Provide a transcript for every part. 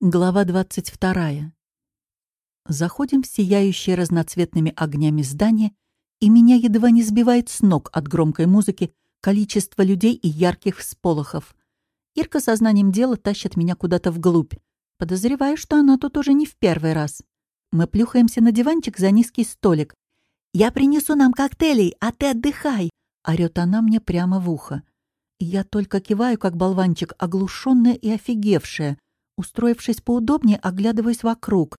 Глава 22. Заходим в сияющее разноцветными огнями здание, и меня едва не сбивает с ног от громкой музыки количество людей и ярких всполохов. Ирка сознанием дела тащит меня куда-то вглубь. Подозреваю, что она тут уже не в первый раз. Мы плюхаемся на диванчик за низкий столик. «Я принесу нам коктейлей, а ты отдыхай!» — орёт она мне прямо в ухо. Я только киваю, как болванчик, оглушенная и офигевшая — Устроившись поудобнее, оглядываюсь вокруг.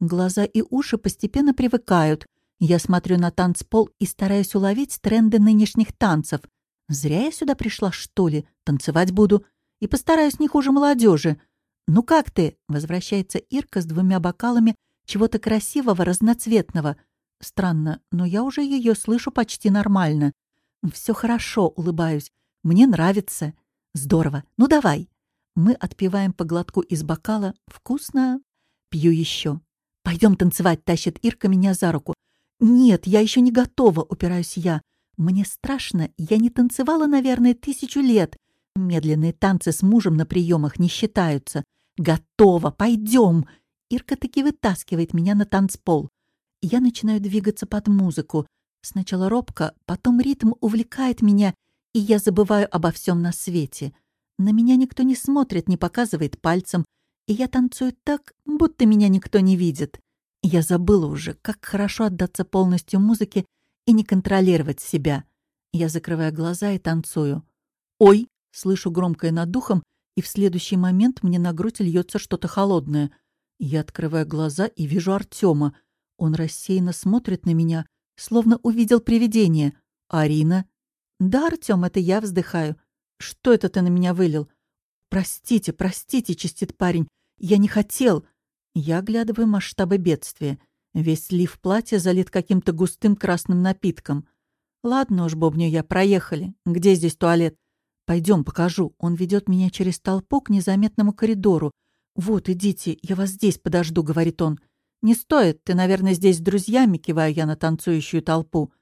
Глаза и уши постепенно привыкают. Я смотрю на танцпол и стараюсь уловить тренды нынешних танцев. Зря я сюда пришла, что ли? Танцевать буду. И постараюсь не хуже молодежи. «Ну как ты?» — возвращается Ирка с двумя бокалами чего-то красивого, разноцветного. Странно, но я уже ее слышу почти нормально. Все хорошо, улыбаюсь. Мне нравится. Здорово. Ну давай. Мы отпиваем по глотку из бокала. Вкусно. Пью еще. Пойдем танцевать, тащит Ирка меня за руку. Нет, я еще не готова, упираюсь я. Мне страшно, я не танцевала, наверное, тысячу лет. Медленные танцы с мужем на приемах не считаются. Готово, пойдем. Ирка таки вытаскивает меня на танцпол. Я начинаю двигаться под музыку. Сначала робко, потом ритм увлекает меня, и я забываю обо всем на свете. На меня никто не смотрит, не показывает пальцем, и я танцую так, будто меня никто не видит. Я забыла уже, как хорошо отдаться полностью музыке и не контролировать себя. Я закрываю глаза и танцую. «Ой!» — слышу громкое над духом, и в следующий момент мне на грудь льется что-то холодное. Я открываю глаза и вижу Артема. Он рассеянно смотрит на меня, словно увидел привидение. «Арина?» «Да, Артем, это я вздыхаю. «Что это ты на меня вылил?» «Простите, простите», — чистит парень. «Я не хотел». Я оглядываю масштабы бедствия. Весь лиф платья залит каким-то густым красным напитком. «Ладно уж, бобню я, проехали. Где здесь туалет?» «Пойдем, покажу». Он ведет меня через толпу к незаметному коридору. «Вот, идите, я вас здесь подожду», — говорит он. «Не стоит, ты, наверное, здесь с друзьями», — киваю я на танцующую толпу.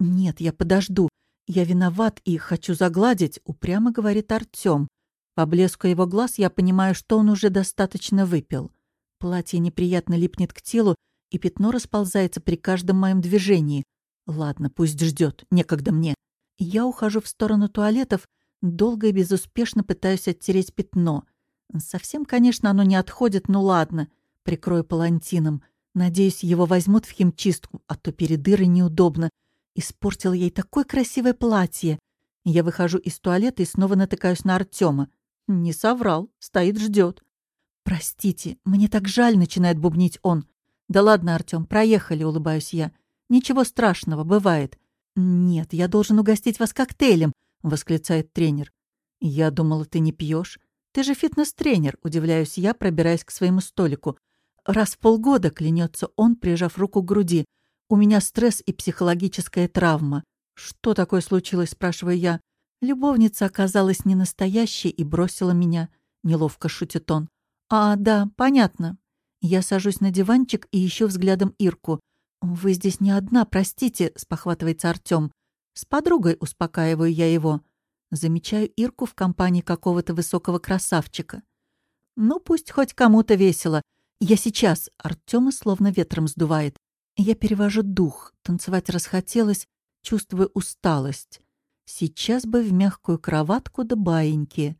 «Нет, я подожду. «Я виноват и хочу загладить», — упрямо говорит Артём. По блеску его глаз я понимаю, что он уже достаточно выпил. Платье неприятно липнет к телу, и пятно расползается при каждом моем движении. Ладно, пусть ждет, некогда мне. Я ухожу в сторону туалетов, долго и безуспешно пытаюсь оттереть пятно. Совсем, конечно, оно не отходит, но ладно, прикрою палантином. Надеюсь, его возьмут в химчистку, а то передыры неудобно. Испортил ей такое красивое платье. Я выхожу из туалета и снова натыкаюсь на Артема. Не соврал, стоит, ждет. «Простите, мне так жаль», — начинает бубнить он. «Да ладно, Артем, проехали», — улыбаюсь я. «Ничего страшного, бывает». «Нет, я должен угостить вас коктейлем», — восклицает тренер. «Я думала, ты не пьешь. Ты же фитнес-тренер», — удивляюсь я, пробираясь к своему столику. Раз в полгода клянется он, прижав руку к груди. У меня стресс и психологическая травма. Что такое случилось, спрашиваю я. Любовница оказалась не настоящей и бросила меня. Неловко шутит он. А, да, понятно. Я сажусь на диванчик и ищу взглядом Ирку. «Вы здесь не одна, простите», — спохватывается Артём. «С подругой успокаиваю я его. Замечаю Ирку в компании какого-то высокого красавчика. Ну, пусть хоть кому-то весело. Я сейчас. Артёма словно ветром сдувает. Я перевожу дух, танцевать расхотелось, чувствую усталость. Сейчас бы в мягкую кроватку да баиньки.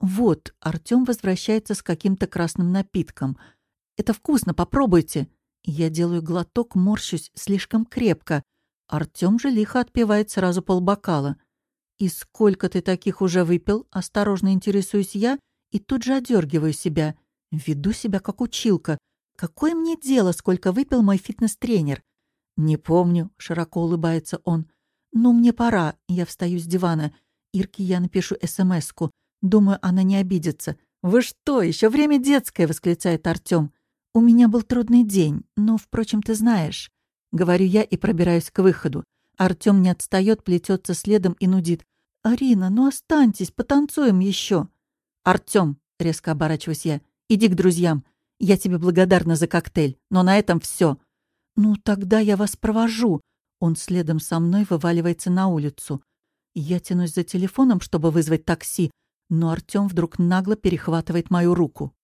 Вот, Артём возвращается с каким-то красным напитком. Это вкусно, попробуйте. Я делаю глоток, морщусь слишком крепко. Артём же лихо отпивает сразу полбокала. «И сколько ты таких уже выпил?» Осторожно интересуюсь я и тут же одергиваю себя. Веду себя как училка — Какое мне дело, сколько выпил мой фитнес-тренер? Не помню, широко улыбается он. Ну, мне пора. Я встаю с дивана. Ирке я напишу СМС-ку. Думаю, она не обидится. «Вы что, еще время детское!» — восклицает Артем. «У меня был трудный день, но, впрочем, ты знаешь». Говорю я и пробираюсь к выходу. Артем не отстает, плетется следом и нудит. «Арина, ну останьтесь, потанцуем еще». «Артем!» — резко оборачиваюсь я. «Иди к друзьям. Я тебе благодарна за коктейль, но на этом все. Ну, тогда я вас провожу. Он следом со мной вываливается на улицу. Я тянусь за телефоном, чтобы вызвать такси, но Артем вдруг нагло перехватывает мою руку.